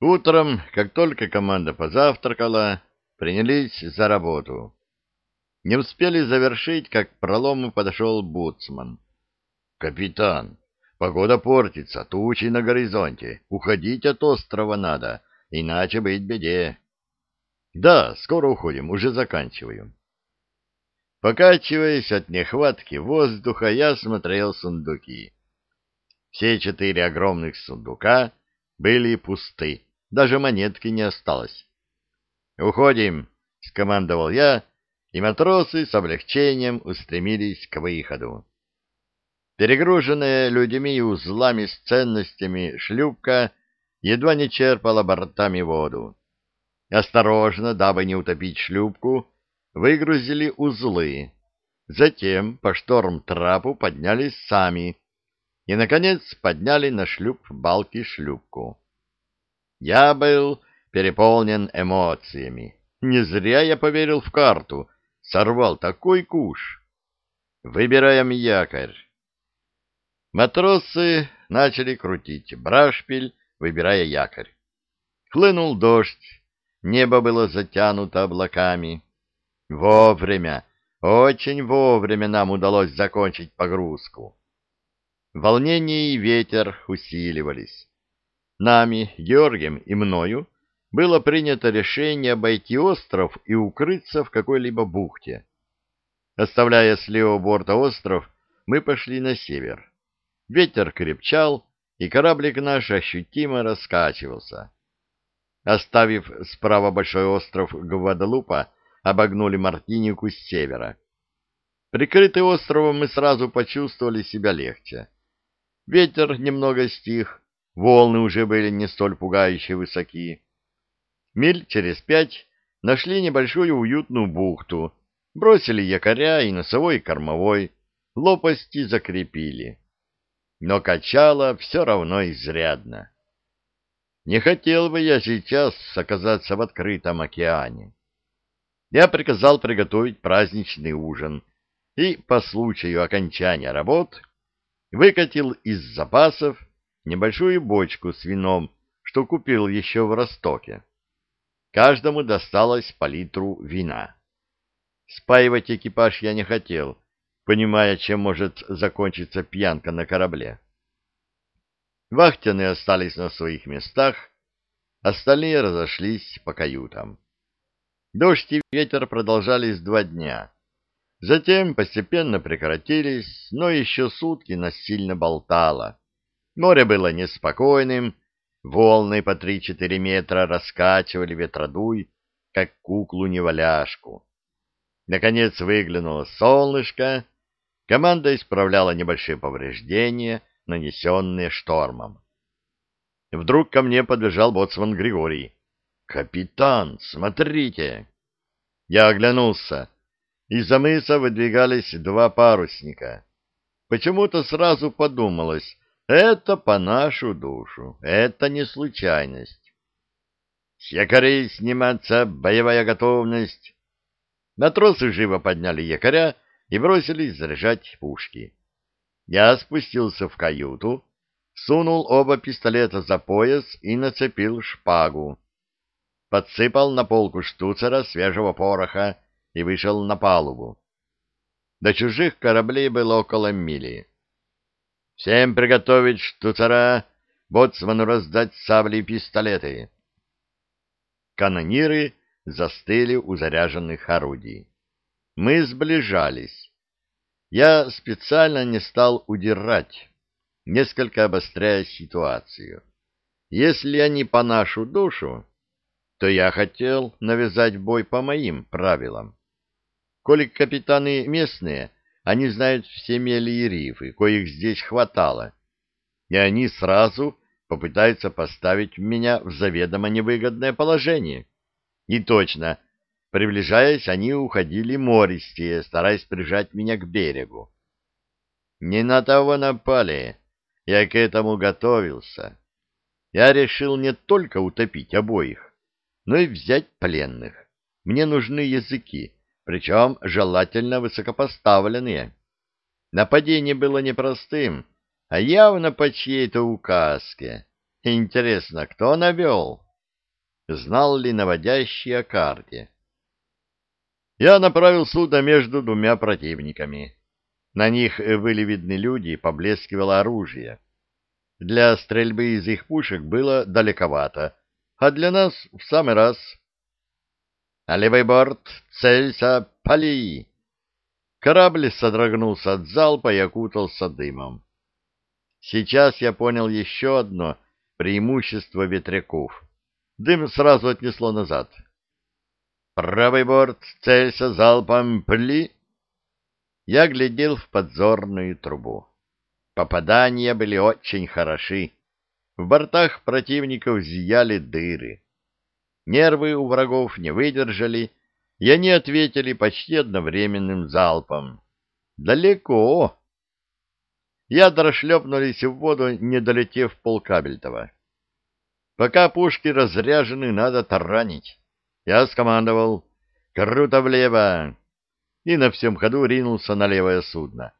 Утром, как только команда позавтракала, принялись за работу. Не успели завершить, как к пролому подошел Буцман. — Капитан, погода портится, тучи на горизонте. Уходить от острова надо, иначе быть беде. — Да, скоро уходим, уже заканчиваем. Покачиваясь от нехватки воздуха, я смотрел сундуки. Все четыре огромных сундука были пусты, даже монетки не осталось. «Уходим!» — скомандовал я, и матросы с облегчением устремились к выходу. Перегруженная людьми и узлами с ценностями шлюпка едва не черпала бортами воду. Осторожно, дабы не утопить шлюпку, выгрузили узлы. Затем по шторм-трапу поднялись сами и, наконец, подняли на шлюп балки шлюпку. Я был переполнен эмоциями. Не зря я поверил в карту, сорвал такой куш. Выбираем якорь. Матросы начали крутить брашпиль, выбирая якорь. Хлынул дождь, небо было затянуто облаками. Вовремя, очень вовремя нам удалось закончить погрузку. Волнение и ветер усиливались. Нами, Георгием и мною было принято решение обойти остров и укрыться в какой-либо бухте. Оставляя с левого борта остров, мы пошли на север. Ветер крепчал, и кораблик наш ощутимо раскачивался. Оставив справа большой остров Гваделупа, обогнули Мартинику с севера. Прикрытый островом мы сразу почувствовали себя легче. Ветер немного стих, волны уже были не столь пугающе высоки. Миль через пять нашли небольшую уютную бухту, бросили якоря и носовой и кормовой, лопасти закрепили. Но качало все равно изрядно. Не хотел бы я сейчас оказаться в открытом океане я приказал приготовить праздничный ужин и по случаю окончания работ выкатил из запасов небольшую бочку с вином, что купил еще в Ростоке. Каждому досталось по литру вина. Спаивать экипаж я не хотел, понимая, чем может закончиться пьянка на корабле. Вахтенные остались на своих местах, остальные разошлись по каютам. Дождь и ветер продолжались два дня. Затем постепенно прекратились, но еще сутки нас сильно болтало. Море было неспокойным, волны по три-четыре метра раскачивали ветродуй, как куклу-неваляшку. Наконец выглянуло солнышко, команда исправляла небольшие повреждения, нанесенные штормом. Вдруг ко мне подбежал боцман Григорий. «Капитан, смотрите!» Я оглянулся. Из-за мыса выдвигались два парусника. Почему-то сразу подумалось, это по нашу душу, это не случайность. С якорей сниматься, боевая готовность. Матросы живо подняли якоря и бросились заряжать пушки. Я спустился в каюту, сунул оба пистолета за пояс и нацепил шпагу подсыпал на полку штуцера свежего пороха и вышел на палубу. До чужих кораблей было около мили. «Всем приготовить штуцера, боцману раздать сабли и пистолеты». Канониры застыли у заряженных орудий. Мы сближались. Я специально не стал удирать, несколько обостряя ситуацию. Если они по нашу душу, то я хотел навязать бой по моим правилам. Коли капитаны местные, они знают все мели и рифы, коих здесь хватало, и они сразу попытаются поставить меня в заведомо невыгодное положение. И точно, приближаясь, они уходили мористее, стараясь прижать меня к берегу. Не на того напали, я к этому готовился. Я решил не только утопить обоих, но и взять пленных. Мне нужны языки, причем желательно высокопоставленные. Нападение было непростым, а явно по чьей-то указке. Интересно, кто навел? знал ли наводящий о карте. Я направил судно между двумя противниками. На них были видны люди, поблескивало оружие. Для стрельбы из их пушек было далековато, а для нас в самый раз. «А левый борт, целься, пали!» Корабль содрогнулся от залпа и окутался дымом. Сейчас я понял еще одно преимущество ветряков. Дым сразу отнесло назад. «Правый борт, целься залпом, пли!» Я глядел в подзорную трубу. Попадания были очень хороши. В бортах противников зияли дыры. Нервы у врагов не выдержали, и они ответили почти одновременным залпом. Далеко. Ядра шлепнулись в воду, не долетев полкабельтова. Пока пушки разряжены, надо таранить. Я скомандовал «Круто влево!» и на всем ходу ринулся на левое судно.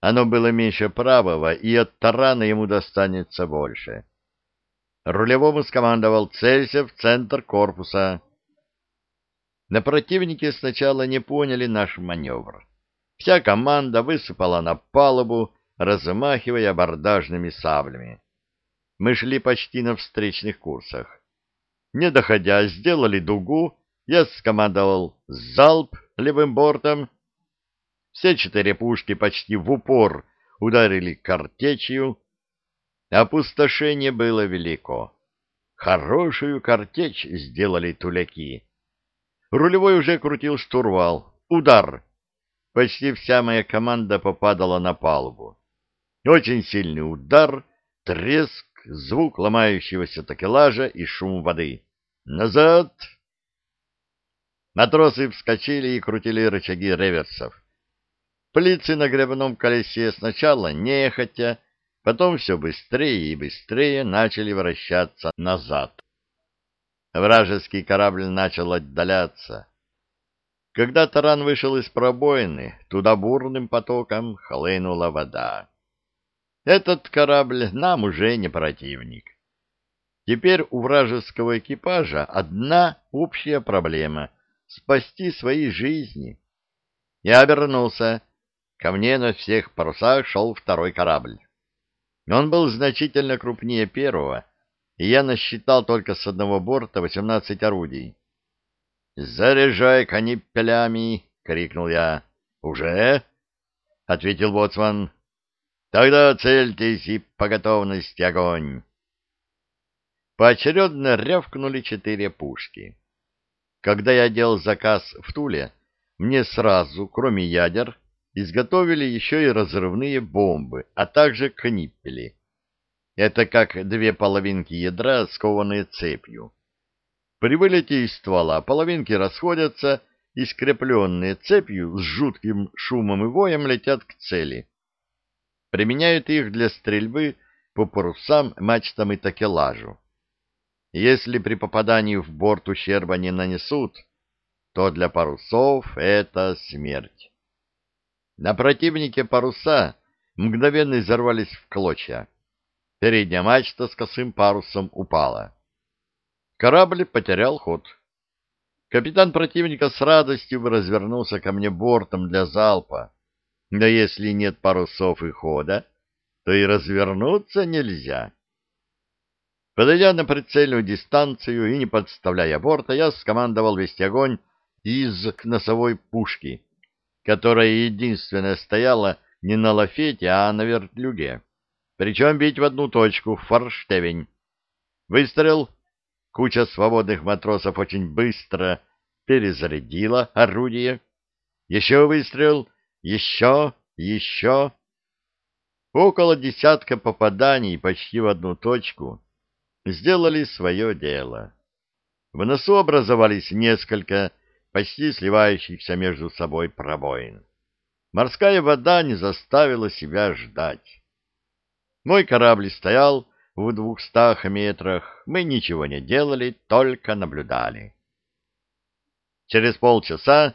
Оно было меньше правого, и от тарана ему достанется больше. Рулевому скомандовал «Целься в центр корпуса». На противнике сначала не поняли наш маневр. Вся команда высыпала на палубу, размахивая абордажными саблями. Мы шли почти на встречных курсах. Не доходя, сделали дугу, я скомандовал «Залп!» левым бортом. Все четыре пушки почти в упор ударили картечью. Опустошение было велико. Хорошую картечь сделали туляки. Рулевой уже крутил штурвал. Удар! Почти вся моя команда попадала на палубу. Очень сильный удар, треск, звук ломающегося такелажа и шум воды. «Назад!» Матросы вскочили и крутили рычаги реверсов. Плицы на гребном колесе сначала нехотя, потом все быстрее и быстрее начали вращаться назад. Вражеский корабль начал отдаляться. Когда таран вышел из пробоины, туда бурным потоком хлынула вода. Этот корабль нам уже не противник. Теперь у вражеского экипажа одна общая проблема — спасти свои жизни. Я обернулся. Ко мне на всех парусах шел второй корабль. Он был значительно крупнее первого, и я насчитал только с одного борта восемнадцать орудий. «Заряжай канипелями!» — крикнул я. «Уже?» — ответил боцман. «Тогда цельтесь и по готовности огонь!» Поочередно рявкнули четыре пушки. Когда я делал заказ в Туле, мне сразу, кроме ядер, изготовили еще и разрывные бомбы, а также каниппели. Это как две половинки ядра, скованные цепью. При вылете из ствола половинки расходятся, и скрепленные цепью с жутким шумом и воем летят к цели. Применяют их для стрельбы по парусам, мачтам и такелажу. Если при попадании в борт ущерба не нанесут, то для парусов это смерть. На противнике паруса мгновенно изорвались в клочья. Передняя мачта с косым парусом упала. Корабль потерял ход. Капитан противника с радостью развернулся ко мне бортом для залпа. Да если нет парусов и хода, то и развернуться нельзя. Подойдя на прицельную дистанцию и не подставляя борта, я скомандовал вести огонь из носовой пушки, которая единственная стояла не на лафете, а на вертлюге причем бить в одну точку, в форштевень. Выстрел. Куча свободных матросов очень быстро перезарядила орудие. Еще выстрел. Еще, еще. Около десятка попаданий почти в одну точку сделали свое дело. В носу образовались несколько почти сливающихся между собой пробоин. Морская вода не заставила себя ждать. Мой корабль стоял в двухстах метрах. Мы ничего не делали, только наблюдали. Через полчаса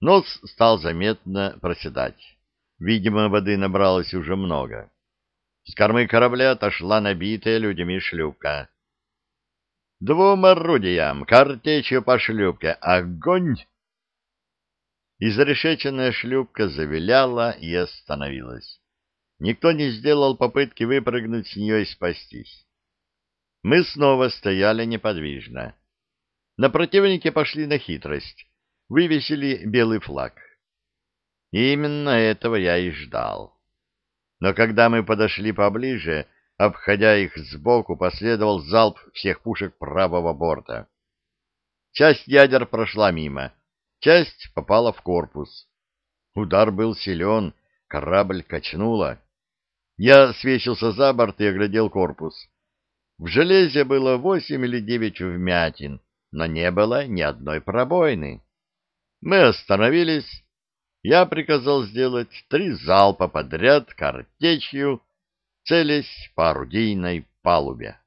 нос стал заметно проседать. Видимо, воды набралось уже много. С кормы корабля отошла набитая людьми шлюпка. Двум орудиям, картечью по шлюпке. Огонь! Изрешеченная шлюпка завиляла и остановилась. Никто не сделал попытки выпрыгнуть с нее и спастись. Мы снова стояли неподвижно. На противнике пошли на хитрость. Вывесили белый флаг. И именно этого я и ждал. Но когда мы подошли поближе, обходя их сбоку, последовал залп всех пушек правого борта. Часть ядер прошла мимо, часть попала в корпус. Удар был силен, корабль качнуло. Я свесился за борт и оглядел корпус. В железе было восемь или девять вмятин, но не было ни одной пробоины. Мы остановились. Я приказал сделать три залпа подряд картечью, целясь по орудийной палубе.